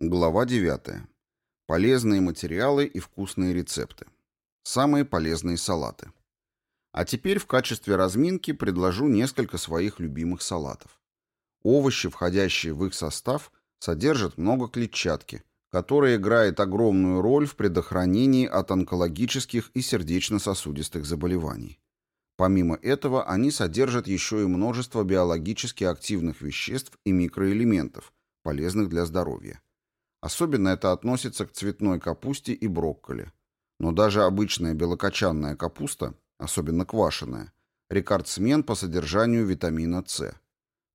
Глава 9. Полезные материалы и вкусные рецепты. Самые полезные салаты. А теперь в качестве разминки предложу несколько своих любимых салатов. Овощи, входящие в их состав, содержат много клетчатки, которая играет огромную роль в предохранении от онкологических и сердечно-сосудистых заболеваний. Помимо этого, они содержат еще и множество биологически активных веществ и микроэлементов, полезных для здоровья. Особенно это относится к цветной капусте и брокколи. Но даже обычная белокочанная капуста, особенно квашеная, рекордсмен по содержанию витамина С.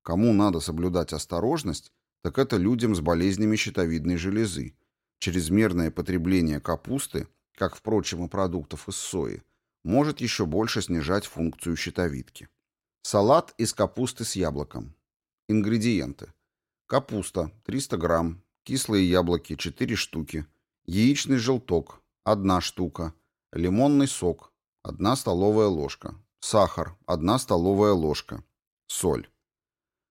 Кому надо соблюдать осторожность, так это людям с болезнями щитовидной железы. Чрезмерное потребление капусты, как, впрочем, и продуктов из сои, может еще больше снижать функцию щитовидки. Салат из капусты с яблоком. Ингредиенты. Капуста 300 грамм, кислые яблоки 4 штуки, яичный желток 1 штука, лимонный сок 1 столовая ложка, сахар 1 столовая ложка, соль.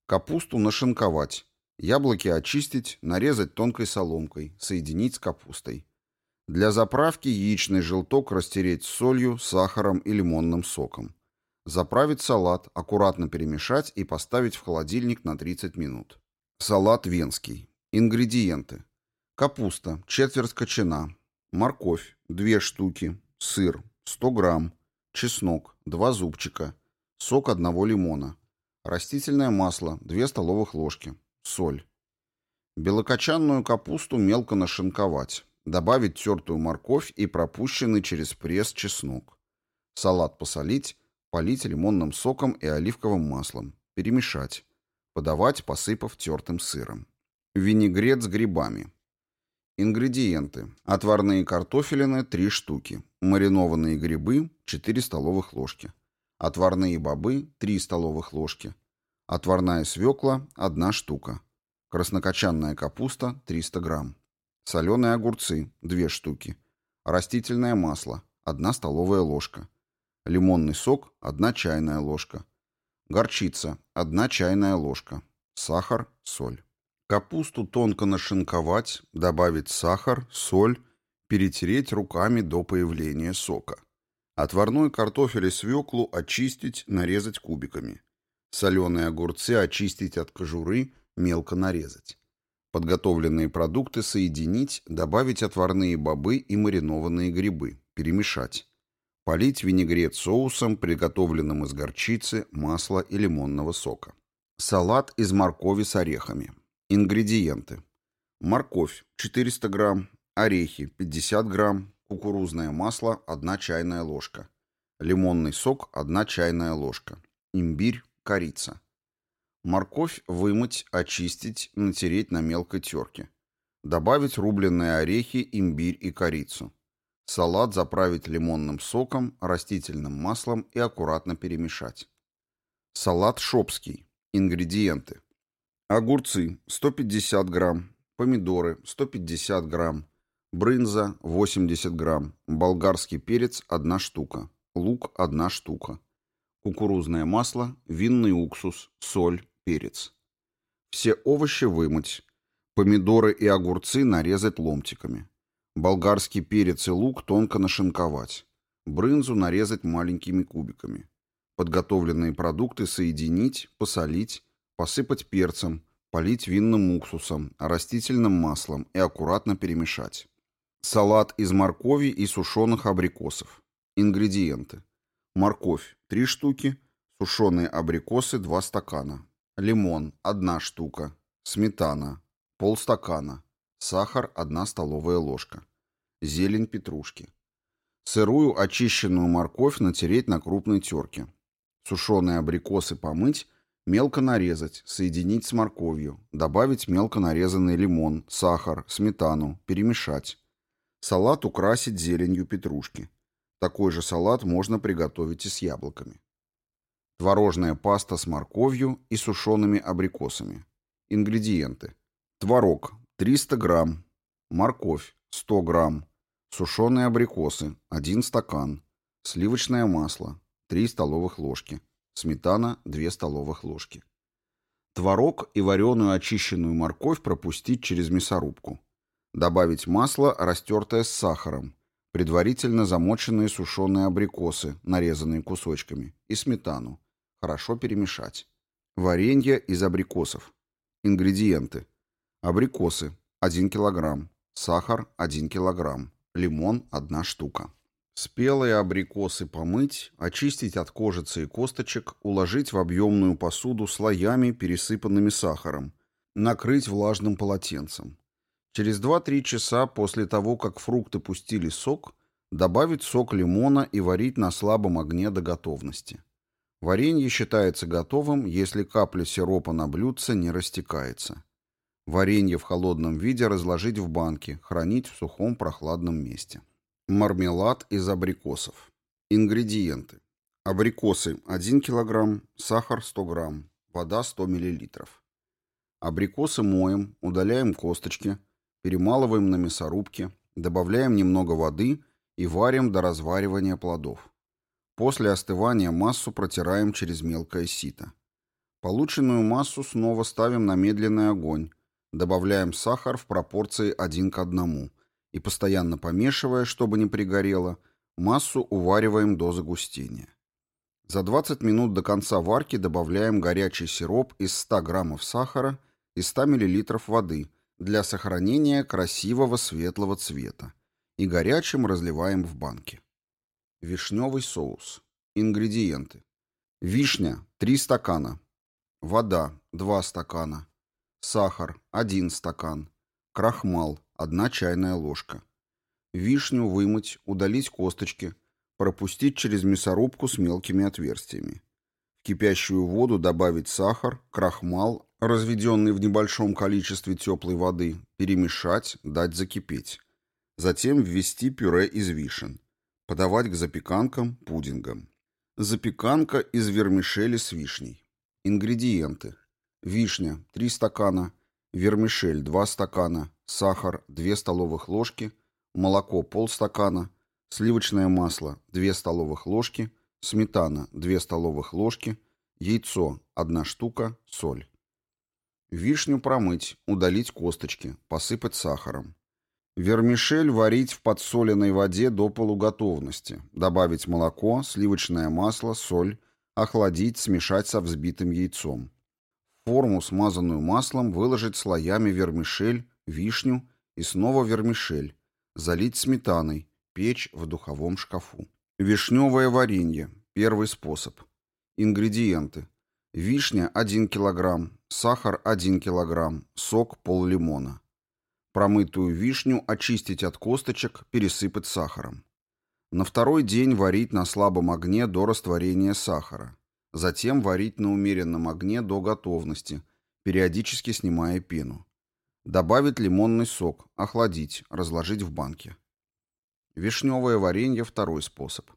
Капусту нашинковать. Яблоки очистить, нарезать тонкой соломкой, соединить с капустой. Для заправки яичный желток растереть с солью, сахаром и лимонным соком. Заправить салат, аккуратно перемешать и поставить в холодильник на 30 минут. Салат венский. Ингредиенты. Капуста, четверть кочана, морковь, 2 штуки, сыр, 100 грамм, чеснок, 2 зубчика, сок одного лимона, растительное масло, 2 столовых ложки, соль. Белокочанную капусту мелко нашинковать, добавить тертую морковь и пропущенный через пресс чеснок. Салат посолить, полить лимонным соком и оливковым маслом, перемешать, подавать, посыпав тертым сыром. Винегрет с грибами. Ингредиенты. Отварные картофелины 3 штуки. Маринованные грибы 4 столовых ложки. Отварные бобы 3 столовых ложки. Отварная свекла 1 штука. Краснокочанная капуста 300 грамм. Соленые огурцы 2 штуки. Растительное масло 1 столовая ложка. Лимонный сок 1 чайная ложка. Горчица 1 чайная ложка. Сахар, соль. Капусту тонко нашинковать, добавить сахар, соль, перетереть руками до появления сока. Отварной картофель и свеклу очистить, нарезать кубиками. Соленые огурцы очистить от кожуры, мелко нарезать. Подготовленные продукты соединить, добавить отварные бобы и маринованные грибы, перемешать. Полить винегрет соусом, приготовленным из горчицы, масла и лимонного сока. Салат из моркови с орехами. Ингредиенты. Морковь 400 грамм, орехи 50 грамм, кукурузное масло 1 чайная ложка, лимонный сок 1 чайная ложка, имбирь, корица. Морковь вымыть, очистить, натереть на мелкой терке. Добавить рубленые орехи, имбирь и корицу. Салат заправить лимонным соком, растительным маслом и аккуратно перемешать. Салат шопский. Ингредиенты. Огурцы 150 грамм, помидоры 150 грамм, брынза 80 грамм, болгарский перец 1 штука, лук 1 штука, кукурузное масло, винный уксус, соль, перец. Все овощи вымыть, помидоры и огурцы нарезать ломтиками, болгарский перец и лук тонко нашинковать, брынзу нарезать маленькими кубиками, подготовленные продукты соединить, посолить, посыпать перцем, полить винным уксусом, растительным маслом и аккуратно перемешать. Салат из моркови и сушеных абрикосов. Ингредиенты. Морковь 3 штуки, сушеные абрикосы 2 стакана, лимон 1 штука, сметана полстакана, сахар 1 столовая ложка, зелень петрушки. Сырую очищенную морковь натереть на крупной терке. Сушеные абрикосы помыть Мелко нарезать, соединить с морковью, добавить мелко нарезанный лимон, сахар, сметану, перемешать. Салат украсить зеленью петрушки. Такой же салат можно приготовить и с яблоками. Творожная паста с морковью и сушеными абрикосами. Ингредиенты. Творог 300 грамм, морковь 100 грамм, сушеные абрикосы 1 стакан, сливочное масло 3 столовых ложки, Сметана 2 столовых ложки. Творог и вареную очищенную морковь пропустить через мясорубку. Добавить масло, растертое с сахаром, предварительно замоченные сушеные абрикосы, нарезанные кусочками, и сметану. Хорошо перемешать. Варенье из абрикосов. Ингредиенты. Абрикосы 1 кг, сахар 1 кг, лимон 1 штука. Спелые абрикосы помыть, очистить от кожицы и косточек, уложить в объемную посуду слоями, пересыпанными сахаром, накрыть влажным полотенцем. Через 2-3 часа после того, как фрукты пустили сок, добавить сок лимона и варить на слабом огне до готовности. Варенье считается готовым, если капля сиропа на блюдце не растекается. Варенье в холодном виде разложить в банке, хранить в сухом прохладном месте. Мармелад из абрикосов. Ингредиенты. Абрикосы 1 кг, сахар 100 г, вода 100 мл. Абрикосы моем, удаляем косточки, перемалываем на мясорубке, добавляем немного воды и варим до разваривания плодов. После остывания массу протираем через мелкое сито. Полученную массу снова ставим на медленный огонь, добавляем сахар в пропорции 1 к 1 и, постоянно помешивая, чтобы не пригорело, массу увариваем до загустения. За 20 минут до конца варки добавляем горячий сироп из 100 граммов сахара и 100 мл воды для сохранения красивого светлого цвета и горячим разливаем в банке. Вишневый соус. Ингредиенты. Вишня – 3 стакана. Вода – 2 стакана. Сахар – 1 стакан. Крахмал 1 чайная ложка. Вишню вымыть, удалить косточки, пропустить через мясорубку с мелкими отверстиями. В кипящую воду добавить сахар, крахмал, разведенный в небольшом количестве теплой воды, перемешать, дать закипеть. Затем ввести пюре из вишен. Подавать к запеканкам, пудингам. Запеканка из вермишели с вишней. Ингредиенты. Вишня 3 стакана, вермишель 2 стакана, сахар 2 столовых ложки, молоко полстакана, сливочное масло 2 столовых ложки, сметана 2 столовых ложки, яйцо 1 штука, соль. Вишню промыть, удалить косточки, посыпать сахаром. Вермишель варить в подсоленной воде до полуготовности, добавить молоко, сливочное масло, соль, охладить, смешать со взбитым яйцом. Форму, смазанную маслом, выложить слоями вермишель, вишню и снова вермишель, залить сметаной, печь в духовом шкафу. Вишневое варенье. Первый способ. Ингредиенты. Вишня 1 кг, сахар 1 кг, сок пол лимона. Промытую вишню очистить от косточек, пересыпать сахаром. На второй день варить на слабом огне до растворения сахара. Затем варить на умеренном огне до готовности, периодически снимая пену. Добавить лимонный сок, охладить, разложить в банке. Вишневое варенье – второй способ.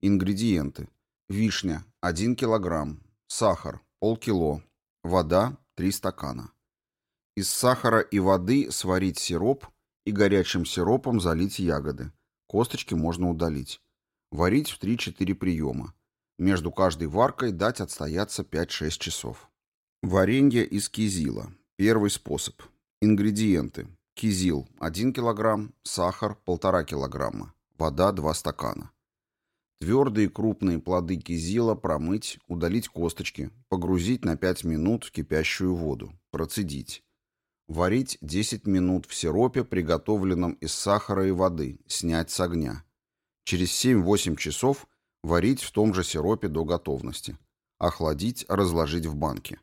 Ингредиенты. Вишня – 1 кг, сахар – полкило, вода – 3 стакана. Из сахара и воды сварить сироп и горячим сиропом залить ягоды. Косточки можно удалить. Варить в 3-4 приема. Между каждой варкой дать отстояться 5-6 часов. Варенье из кизила. Первый способ. Ингредиенты. Кизил 1 кг, сахар 1,5 кг, вода 2 стакана. Твердые крупные плоды кизила промыть, удалить косточки, погрузить на 5 минут в кипящую воду, процедить. Варить 10 минут в сиропе, приготовленном из сахара и воды, снять с огня. Через 7-8 часов варить в том же сиропе до готовности. Охладить, разложить в банке.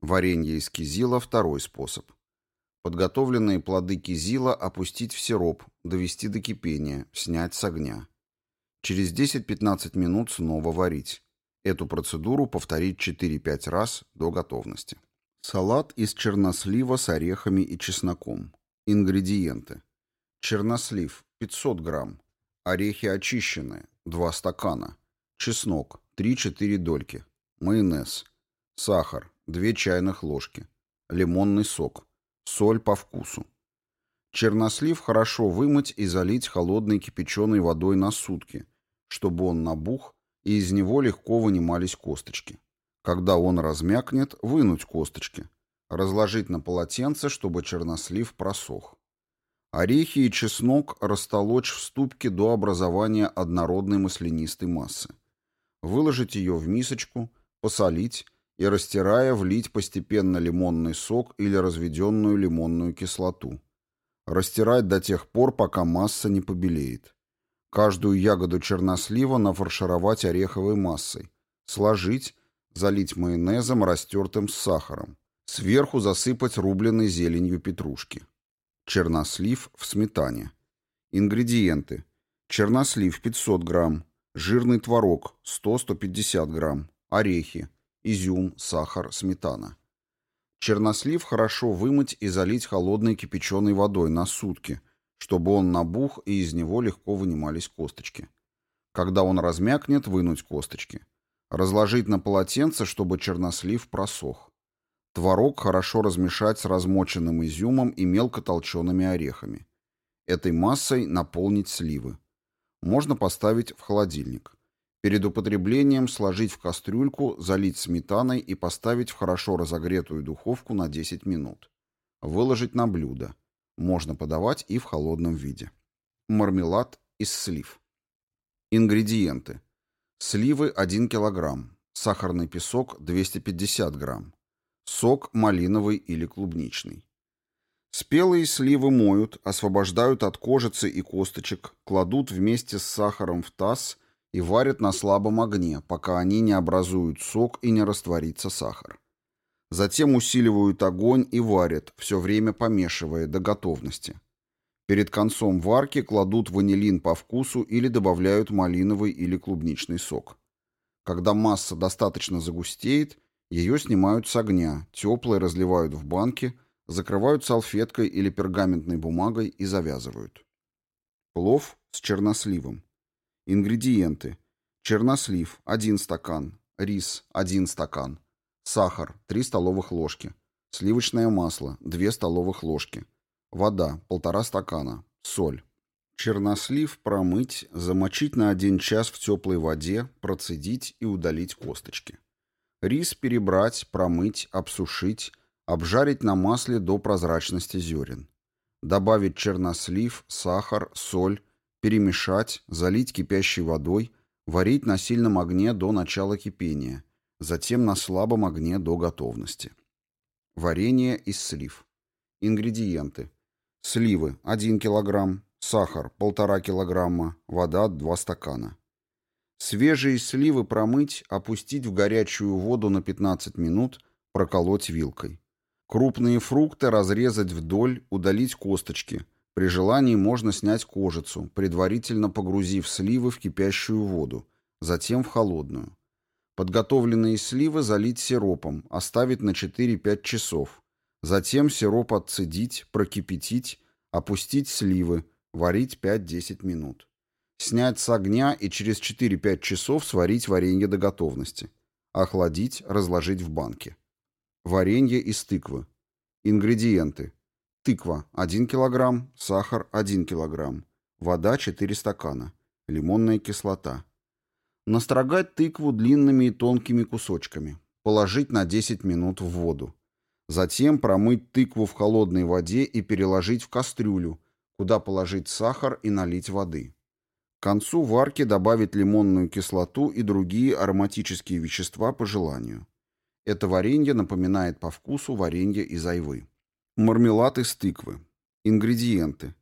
Варенье из кизила – второй способ. Подготовленные плоды кизила опустить в сироп, довести до кипения, снять с огня. Через 10-15 минут снова варить. Эту процедуру повторить 4-5 раз до готовности. Салат из чернослива с орехами и чесноком. Ингредиенты. Чернослив 500 грамм. Орехи очищенные 2 стакана. Чеснок 3-4 дольки. Майонез. Сахар 2 чайных ложки. Лимонный сок соль по вкусу. Чернослив хорошо вымыть и залить холодной кипяченой водой на сутки, чтобы он набух и из него легко вынимались косточки. Когда он размякнет, вынуть косточки. Разложить на полотенце, чтобы чернослив просох. Орехи и чеснок растолочь в ступке до образования однородной маслянистой массы. Выложить ее в мисочку, посолить и, растирая, влить постепенно лимонный сок или разведенную лимонную кислоту. Растирать до тех пор, пока масса не побелеет. Каждую ягоду чернослива нафаршировать ореховой массой. Сложить, залить майонезом, растертым с сахаром. Сверху засыпать рубленой зеленью петрушки. Чернослив в сметане. Ингредиенты. Чернослив 500 грамм. Жирный творог 100-150 грамм. Орехи. Изюм, сахар, сметана. Чернослив хорошо вымыть и залить холодной кипяченой водой на сутки, чтобы он набух и из него легко вынимались косточки. Когда он размякнет, вынуть косточки. Разложить на полотенце, чтобы чернослив просох. Творог хорошо размешать с размоченным изюмом и мелко толчеными орехами. Этой массой наполнить сливы. Можно поставить в холодильник. Перед употреблением сложить в кастрюльку, залить сметаной и поставить в хорошо разогретую духовку на 10 минут. Выложить на блюдо. Можно подавать и в холодном виде. Мармелад из слив. Ингредиенты. Сливы 1 кг. Сахарный песок 250 грамм. Сок малиновый или клубничный. Спелые сливы моют, освобождают от кожицы и косточек, кладут вместе с сахаром в таз и варят на слабом огне, пока они не образуют сок и не растворится сахар. Затем усиливают огонь и варят, все время помешивая до готовности. Перед концом варки кладут ванилин по вкусу или добавляют малиновый или клубничный сок. Когда масса достаточно загустеет, ее снимают с огня, теплое разливают в банки, закрывают салфеткой или пергаментной бумагой и завязывают. Плов с черносливом. Ингредиенты. Чернослив – 1 стакан. Рис – 1 стакан. Сахар – 3 столовых ложки. Сливочное масло – 2 столовых ложки. Вода – 1,5 стакана. Соль. Чернослив промыть, замочить на 1 час в теплой воде, процедить и удалить косточки. Рис перебрать, промыть, обсушить, обжарить на масле до прозрачности зерен. Добавить чернослив, сахар, соль, перемешать, залить кипящей водой, варить на сильном огне до начала кипения, затем на слабом огне до готовности. Варенье из слив. Ингредиенты. Сливы 1 кг, сахар 1,5 кг, вода 2 стакана. Свежие сливы промыть, опустить в горячую воду на 15 минут, проколоть вилкой. Крупные фрукты разрезать вдоль, удалить косточки – при желании можно снять кожицу, предварительно погрузив сливы в кипящую воду, затем в холодную. Подготовленные сливы залить сиропом, оставить на 4-5 часов. Затем сироп отцедить, прокипятить, опустить сливы, варить 5-10 минут. Снять с огня и через 4-5 часов сварить варенье до готовности. Охладить, разложить в банке. Варенье из тыквы. Ингредиенты. Тыква 1 кг, сахар 1 кг, вода 4 стакана, лимонная кислота. Настрогать тыкву длинными и тонкими кусочками. Положить на 10 минут в воду. Затем промыть тыкву в холодной воде и переложить в кастрюлю, куда положить сахар и налить воды. К концу варки добавить лимонную кислоту и другие ароматические вещества по желанию. Это варенье напоминает по вкусу варенье из айвы. Мармелад из тыквы. Ингредиенты.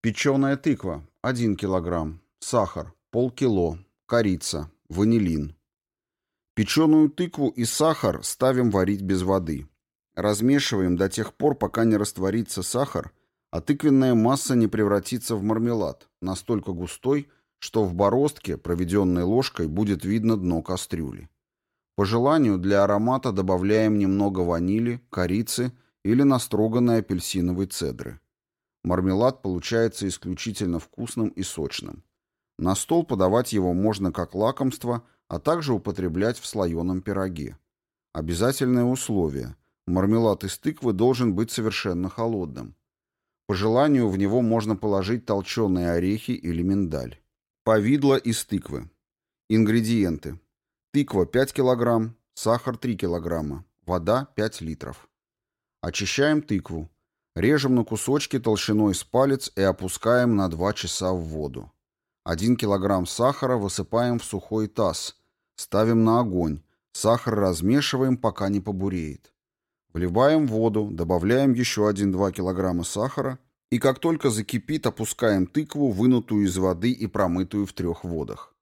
Печеная тыква – 1 кг. Сахар – полкило. Корица. Ванилин. Печеную тыкву и сахар ставим варить без воды. Размешиваем до тех пор, пока не растворится сахар, а тыквенная масса не превратится в мармелад, настолько густой, что в бороздке, проведенной ложкой, будет видно дно кастрюли. По желанию для аромата добавляем немного ванили, корицы – или настроганной апельсиновой цедры. Мармелад получается исключительно вкусным и сочным. На стол подавать его можно как лакомство, а также употреблять в слоеном пироге. Обязательное условие – мармелад из тыквы должен быть совершенно холодным. По желанию в него можно положить толченые орехи или миндаль. Повидло из тыквы. Ингредиенты. Тыква 5 кг, сахар 3 кг, вода 5 литров. Очищаем тыкву. Режем на кусочки толщиной с палец и опускаем на 2 часа в воду. 1 кг сахара высыпаем в сухой таз. Ставим на огонь. Сахар размешиваем, пока не побуреет. Вливаем воду, добавляем еще 1-2 кг сахара и как только закипит, опускаем тыкву, вынутую из воды и промытую в трех водах.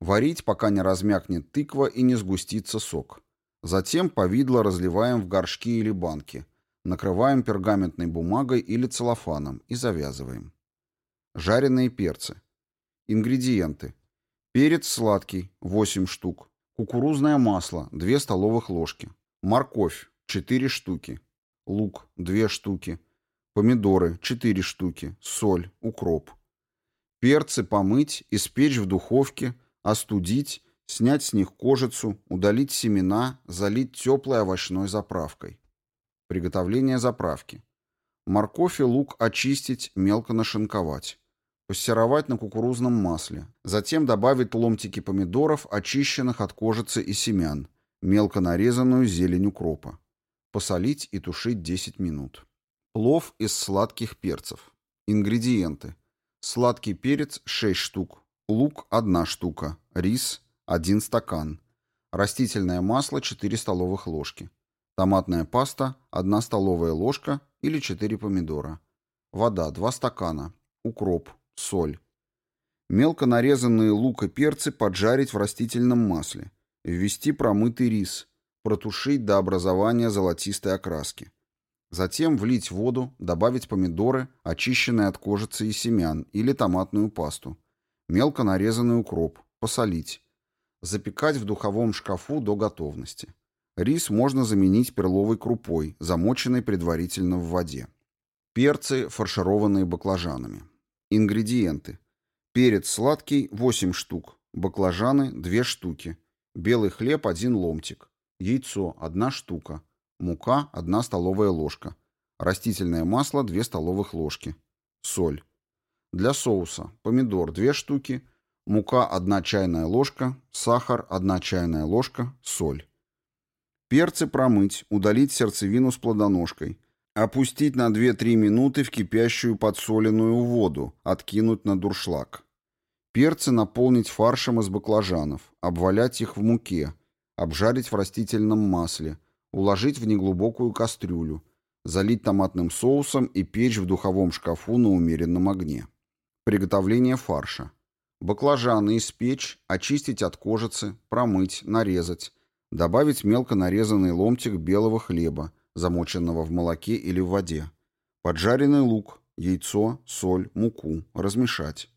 Варить, пока не размякнет тыква и не сгустится сок. Затем повидло разливаем в горшки или банки. Накрываем пергаментной бумагой или целлофаном и завязываем. Жареные перцы. Ингредиенты. Перец сладкий 8 штук. Кукурузное масло 2 столовых ложки. Морковь 4 штуки. Лук 2 штуки. Помидоры 4 штуки. Соль, укроп. Перцы помыть, испечь в духовке, остудить, снять с них кожицу, удалить семена, залить теплой овощной заправкой. Приготовление заправки. Морковь и лук очистить, мелко нашинковать. Пассеровать на кукурузном масле. Затем добавить ломтики помидоров, очищенных от кожицы и семян, мелко нарезанную зелень укропа. Посолить и тушить 10 минут. Плов из сладких перцев. Ингредиенты. Сладкий перец 6 штук, лук 1 штука, рис 1 стакан, растительное масло 4 столовых ложки, томатная паста 1 столовая ложка или 4 помидора, вода 2 стакана, укроп, соль. Мелко нарезанные лук и перцы поджарить в растительном масле, ввести промытый рис, протушить до образования золотистой окраски. Затем влить воду, добавить помидоры, очищенные от кожицы и семян, или томатную пасту, мелко нарезанный укроп, посолить. Запекать в духовом шкафу до готовности. Рис можно заменить перловой крупой, замоченной предварительно в воде. Перцы, фаршированные баклажанами. Ингредиенты. Перец сладкий 8 штук, баклажаны 2 штуки, белый хлеб 1 ломтик, яйцо 1 штука, мука 1 столовая ложка, растительное масло 2 столовых ложки, соль. Для соуса помидор 2 штуки, мука 1 чайная ложка, сахар 1 чайная ложка, соль. Перцы промыть, удалить сердцевину с плодоножкой, опустить на 2-3 минуты в кипящую подсоленную воду, откинуть на дуршлаг. Перцы наполнить фаршем из баклажанов, обвалять их в муке, обжарить в растительном масле, уложить в неглубокую кастрюлю, залить томатным соусом и печь в духовом шкафу на умеренном огне. Приготовление фарша. Баклажаны испечь, очистить от кожицы, промыть, нарезать, добавить мелко нарезанный ломтик белого хлеба, замоченного в молоке или в воде, поджаренный лук, яйцо, соль, муку, размешать.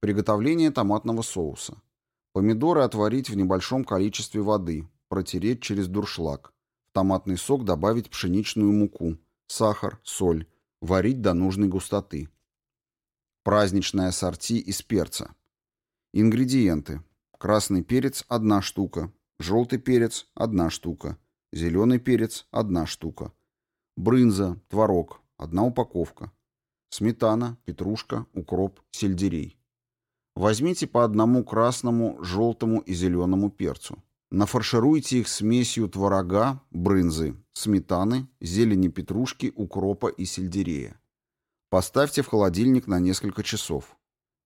Приготовление томатного соуса. Помидоры отварить в небольшом количестве воды, протереть через дуршлаг, томатный сок добавить пшеничную муку, сахар, соль, варить до нужной густоты. Праздничное ассорти из перца. Ингредиенты. Красный перец – 1 штука, желтый перец – 1 штука, зеленый перец – 1 штука, брынза, творог – 1 упаковка, сметана, петрушка, укроп, сельдерей. Возьмите по одному красному, желтому и зеленому перцу. Нафаршируйте их смесью творога, брынзы, сметаны, зелени петрушки, укропа и сельдерея. Поставьте в холодильник на несколько часов.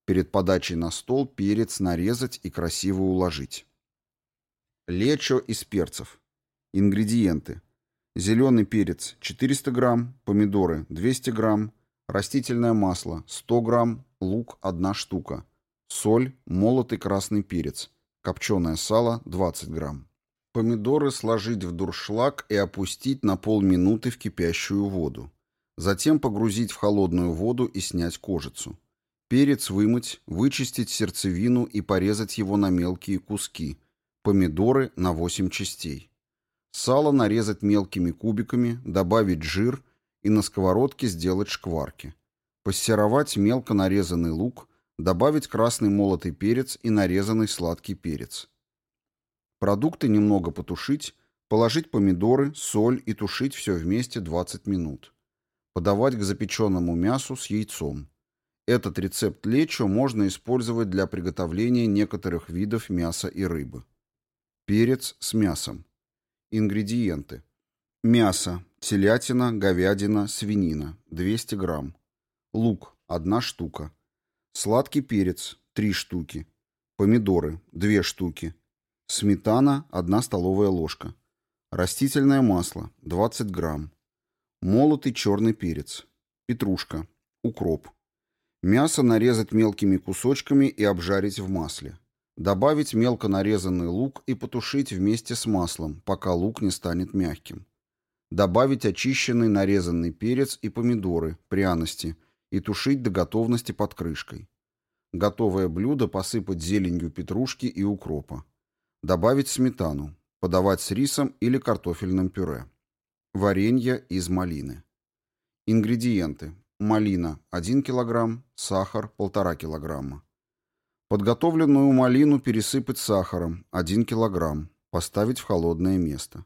Перед подачей на стол перец нарезать и красиво уложить. Лечо из перцев. Ингредиенты. Зеленый перец 400 грамм, помидоры 200 грамм, растительное масло 100 грамм, лук 1 штука, соль, молотый красный перец – Копченое сало 20 грамм. Помидоры сложить в дуршлаг и опустить на полминуты в кипящую воду. Затем погрузить в холодную воду и снять кожицу. Перец вымыть, вычистить сердцевину и порезать его на мелкие куски. Помидоры на 8 частей. Сало нарезать мелкими кубиками, добавить жир и на сковородке сделать шкварки. Пассеровать мелко нарезанный лук, Добавить красный молотый перец и нарезанный сладкий перец. Продукты немного потушить, положить помидоры, соль и тушить все вместе 20 минут. Подавать к запеченному мясу с яйцом. Этот рецепт лечо можно использовать для приготовления некоторых видов мяса и рыбы. Перец с мясом. Ингредиенты. Мясо. Телятина, говядина, свинина. 200 грамм. Лук. 1 штука. Сладкий перец. 3 штуки. Помидоры. 2 штуки. Сметана. 1 столовая ложка. Растительное масло. 20 грамм. Молотый черный перец. Петрушка. Укроп. Мясо нарезать мелкими кусочками и обжарить в масле. Добавить мелко нарезанный лук и потушить вместе с маслом, пока лук не станет мягким. Добавить очищенный нарезанный перец и помидоры, пряности, и тушить до готовности под крышкой. Готовое блюдо посыпать зеленью петрушки и укропа. Добавить сметану. Подавать с рисом или картофельным пюре. Варенье из малины. Ингредиенты. Малина – 1 кг, сахар – 1,5 кг. Подготовленную малину пересыпать сахаром – 1 кг, поставить в холодное место.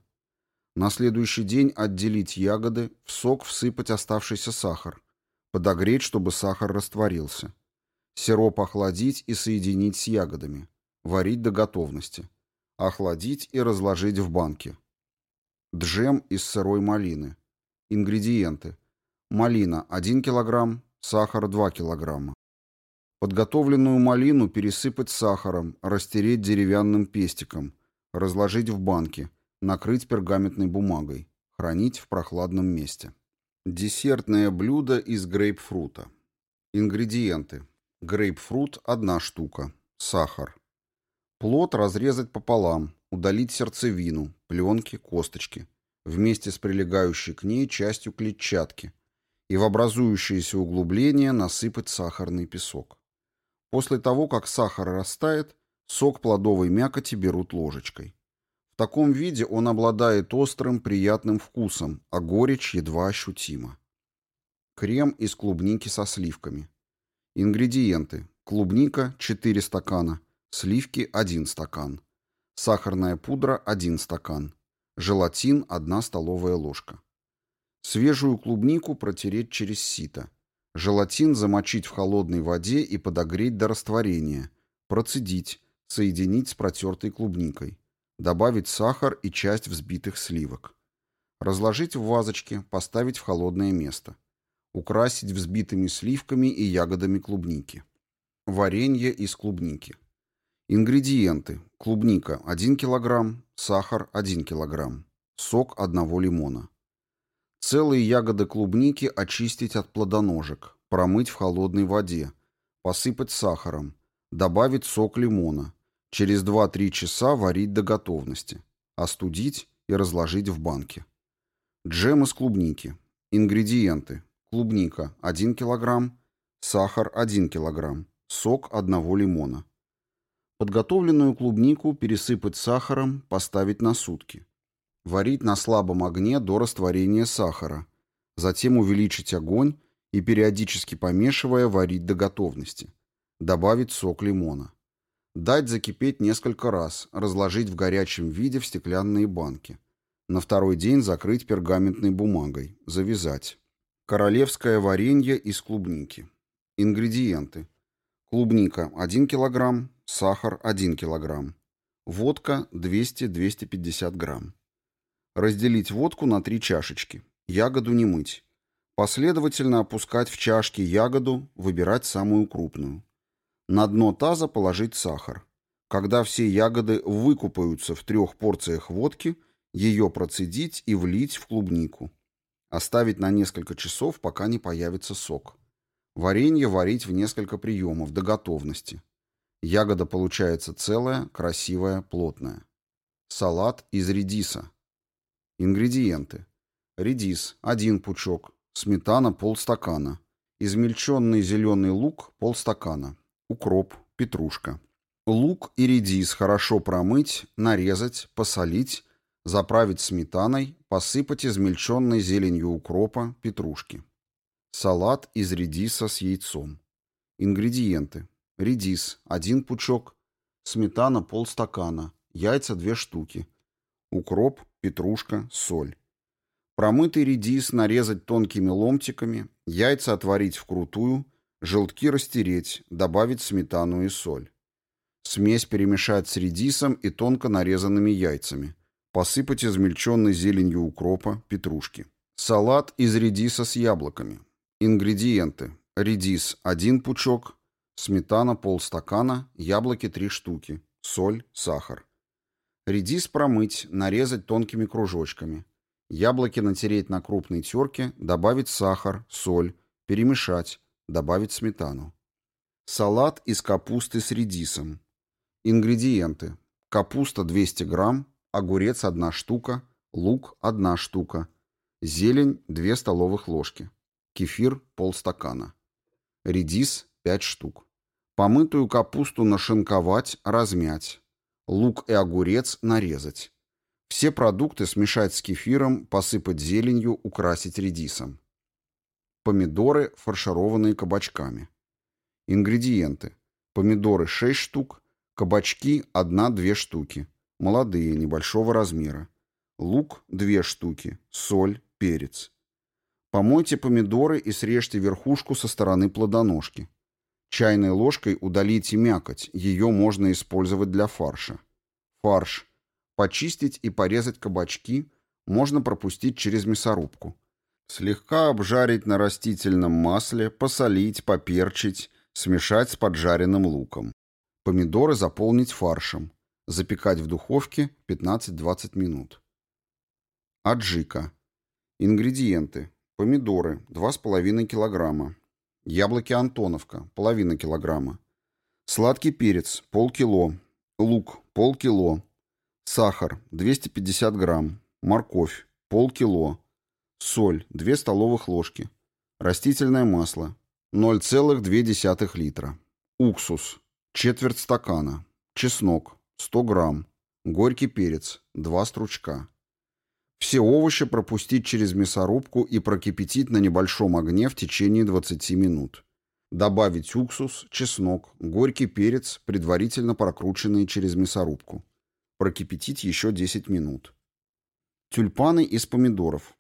На следующий день отделить ягоды, в сок всыпать оставшийся сахар, подогреть, чтобы сахар растворился. Сироп охладить и соединить с ягодами. Варить до готовности. Охладить и разложить в банке. Джем из сырой малины. Ингредиенты. Малина 1 кг, сахар 2 кг. Подготовленную малину пересыпать сахаром, растереть деревянным пестиком, разложить в банке, накрыть пергаментной бумагой, хранить в прохладном месте. Десертное блюдо из грейпфрута. Ингредиенты. Грейпфрут – одна штука. Сахар. Плод разрезать пополам, удалить сердцевину, пленки, косточки, вместе с прилегающей к ней частью клетчатки – и в образующееся углубление насыпать сахарный песок. После того, как сахар растает, сок плодовой мякоти берут ложечкой. В таком виде он обладает острым, приятным вкусом, а горечь едва ощутима. Крем из клубники со сливками. Ингредиенты. Клубника 4 стакана, сливки 1 стакан, сахарная пудра 1 стакан, желатин 1 столовая ложка. Свежую клубнику протереть через сито. Желатин замочить в холодной воде и подогреть до растворения. Процедить, соединить с протертой клубникой. Добавить сахар и часть взбитых сливок. Разложить в вазочке, поставить в холодное место. Украсить взбитыми сливками и ягодами клубники. Варенье из клубники. Ингредиенты. Клубника 1 кг, сахар 1 кг, сок одного лимона. Целые ягоды клубники очистить от плодоножек, промыть в холодной воде, посыпать сахаром, добавить сок лимона, через 2-3 часа варить до готовности, остудить и разложить в банке. Джем из клубники. Ингредиенты. Клубника 1 кг, сахар 1 кг, сок одного лимона. Подготовленную клубнику пересыпать сахаром, поставить на сутки. Варить на слабом огне до растворения сахара. Затем увеличить огонь и, периодически помешивая, варить до готовности. Добавить сок лимона. Дать закипеть несколько раз, разложить в горячем виде в стеклянные банки. На второй день закрыть пергаментной бумагой, завязать. Королевское варенье из клубники. Ингредиенты. Клубника 1 кг, сахар 1 кг, водка 200-250 грамм. Разделить водку на три чашечки. Ягоду не мыть. Последовательно опускать в чашки ягоду, выбирать самую крупную. На дно таза положить сахар. Когда все ягоды выкупаются в трех порциях водки, ее процедить и влить в клубнику. Оставить на несколько часов, пока не появится сок. Варенье варить в несколько приемов до готовности. Ягода получается целая, красивая, плотная. Салат из редиса. Ингредиенты. Редис – один пучок, сметана – полстакана, измельченный зеленый лук – полстакана, укроп, петрушка. Лук и редис хорошо промыть, нарезать, посолить, заправить сметаной, посыпать измельченной зеленью укропа, петрушки. Салат из редиса с яйцом. Ингредиенты. Редис – один пучок, сметана – полстакана, яйца – две штуки, укроп – петрушка, соль. Промытый редис нарезать тонкими ломтиками, яйца отварить вкрутую, желтки растереть, добавить сметану и соль. Смесь перемешать с редисом и тонко нарезанными яйцами. Посыпать измельченной зеленью укропа, петрушки. Салат из редиса с яблоками. Ингредиенты. Редис – 1 пучок, сметана – полстакана, яблоки – 3 штуки, соль, сахар. Редис промыть, нарезать тонкими кружочками. Яблоки натереть на крупной терке, добавить сахар, соль, перемешать, добавить сметану. Салат из капусты с редисом. Ингредиенты. Капуста 200 грамм, огурец 1 штука, лук 1 штука, зелень 2 столовых ложки, кефир полстакана. Редис 5 штук. Помытую капусту нашинковать, размять. Лук и огурец нарезать. Все продукты смешать с кефиром, посыпать зеленью, украсить редисом. Помидоры, фаршированные кабачками. Ингредиенты. Помидоры 6 штук, кабачки 1-2 штуки, молодые, небольшого размера. Лук 2 штуки, соль, перец. Помойте помидоры и срежьте верхушку со стороны плодоножки. Чайной ложкой удалите мякоть, ее можно использовать для фарша. Фарш. Почистить и порезать кабачки можно пропустить через мясорубку. Слегка обжарить на растительном масле, посолить, поперчить, смешать с поджаренным луком. Помидоры заполнить фаршем. Запекать в духовке 15-20 минут. Аджика. Ингредиенты. Помидоры 2,5 килограмма. Яблоки Антоновка половина килограмма. Сладкий перец полкило. Лук полкило. Сахар 250 грамм. Морковь полкило. Соль 2 столовых ложки. Растительное масло 0,2 литра. Уксус четверть стакана. Чеснок 100 грамм. Горький перец 2 стручка. Все овощи пропустить через мясорубку и прокипятить на небольшом огне в течение 20 минут. Добавить уксус, чеснок, горький перец, предварительно прокрученные через мясорубку. Прокипятить еще 10 минут. Тюльпаны из помидоров.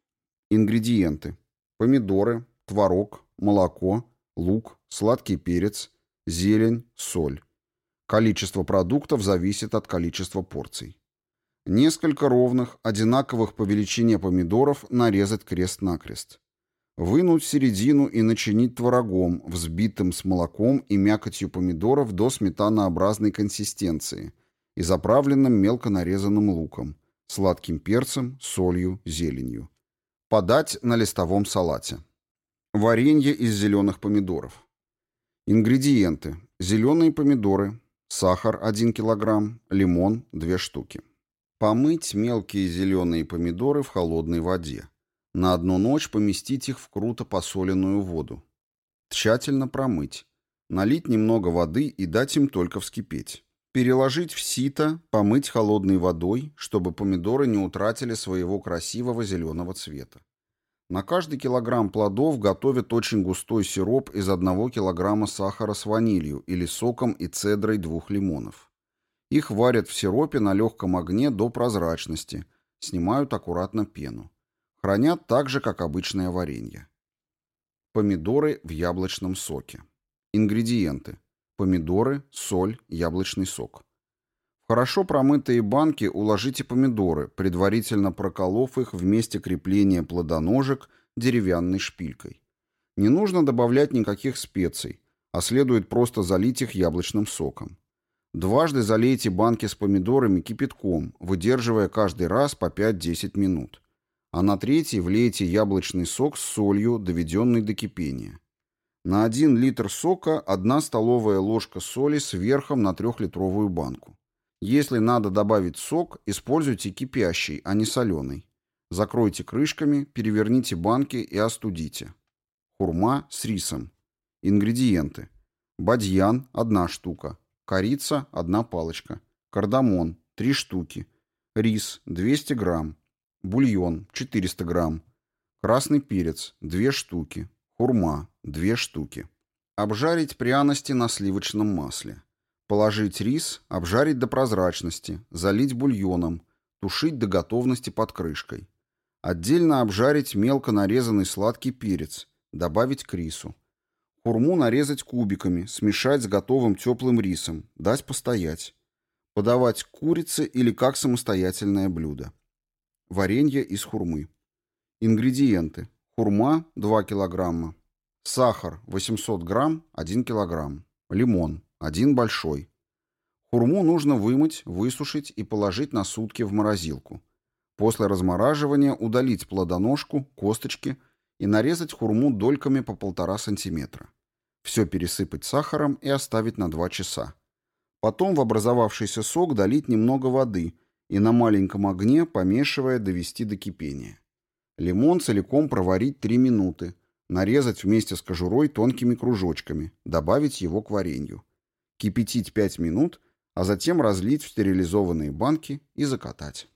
Ингредиенты. Помидоры, творог, молоко, лук, сладкий перец, зелень, соль. Количество продуктов зависит от количества порций. Несколько ровных, одинаковых по величине помидоров нарезать крест-накрест. Вынуть середину и начинить творогом, взбитым с молоком и мякотью помидоров до сметанообразной консистенции и заправленным мелко нарезанным луком, сладким перцем, солью, зеленью. Подать на листовом салате. Варенье из зеленых помидоров. Ингредиенты. Зеленые помидоры, сахар 1 кг, лимон 2 штуки. Помыть мелкие зеленые помидоры в холодной воде. На одну ночь поместить их в круто посоленную воду. Тщательно промыть. Налить немного воды и дать им только вскипеть. Переложить в сито, помыть холодной водой, чтобы помидоры не утратили своего красивого зеленого цвета. На каждый килограмм плодов готовят очень густой сироп из 1 килограмма сахара с ванилью или соком и цедрой двух лимонов. Их варят в сиропе на легком огне до прозрачности, снимают аккуратно пену. Хранят так же, как обычное варенье. Помидоры в яблочном соке. Ингредиенты. Помидоры, соль, яблочный сок. В хорошо промытые банки уложите помидоры, предварительно проколов их в месте крепления плодоножек деревянной шпилькой. Не нужно добавлять никаких специй, а следует просто залить их яблочным соком. Дважды залейте банки с помидорами кипятком, выдерживая каждый раз по 5-10 минут. А на третий влейте яблочный сок с солью, доведенный до кипения. На 1 литр сока 1 столовая ложка соли сверхом на 3-литровую банку. Если надо добавить сок, используйте кипящий, а не соленый. Закройте крышками, переверните банки и остудите. Хурма с рисом. Ингредиенты. Бадьян – 1 штука. Корица – одна палочка. Кардамон – три штуки. Рис – 200 грамм. Бульон – 400 грамм. Красный перец – две штуки. Хурма – две штуки. Обжарить пряности на сливочном масле. Положить рис, обжарить до прозрачности, залить бульоном, тушить до готовности под крышкой. Отдельно обжарить мелко нарезанный сладкий перец, добавить к рису. Хурму нарезать кубиками, смешать с готовым теплым рисом, дать постоять. Подавать к курице или как самостоятельное блюдо. Варенье из хурмы. Ингредиенты. Хурма 2 килограмма. Сахар 800 грамм 1 килограмм. Лимон 1 большой. Хурму нужно вымыть, высушить и положить на сутки в морозилку. После размораживания удалить плодоножку, косточки и нарезать хурму дольками по 1,5 см. Все пересыпать сахаром и оставить на 2 часа. Потом в образовавшийся сок долить немного воды и на маленьком огне, помешивая, довести до кипения. Лимон целиком проварить 3 минуты, нарезать вместе с кожурой тонкими кружочками, добавить его к варенью. Кипятить 5 минут, а затем разлить в стерилизованные банки и закатать.